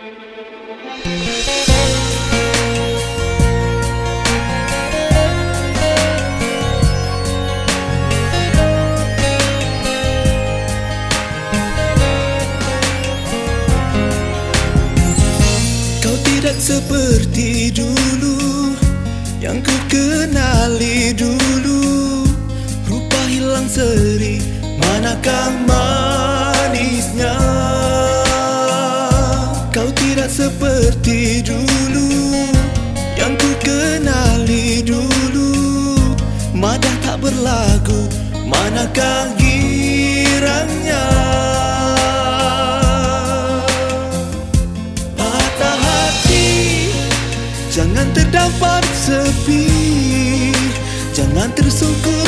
Kau tidak seperti dulu Yang ku kenali dulu. Rupa hilang seri Manakah manisnya seperti dulu Yang ku kenali dulu. Madah tak berlagu Manakah girangnya? Patah hati Jangan terdampar sepi. Jangan tersungkur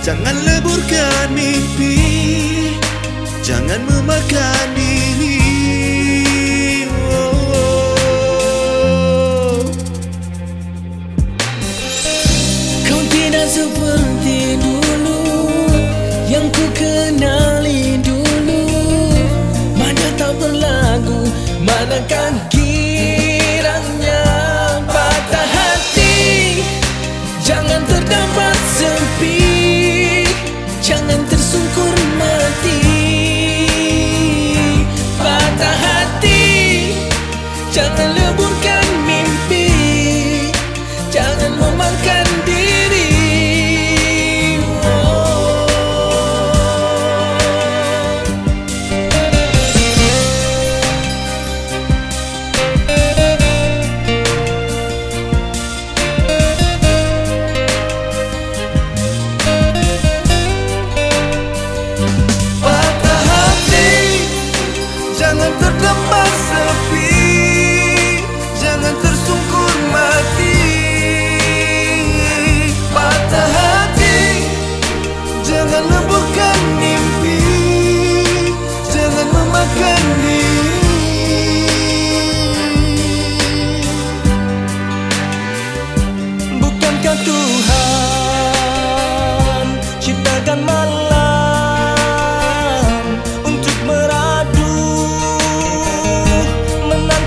Jangan leburkan mimpi Jangan memakan diri. Kau tidak seperti dulu Yang ku kenali Sungkur mati Patah hati Jangan lebur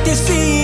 this feeling.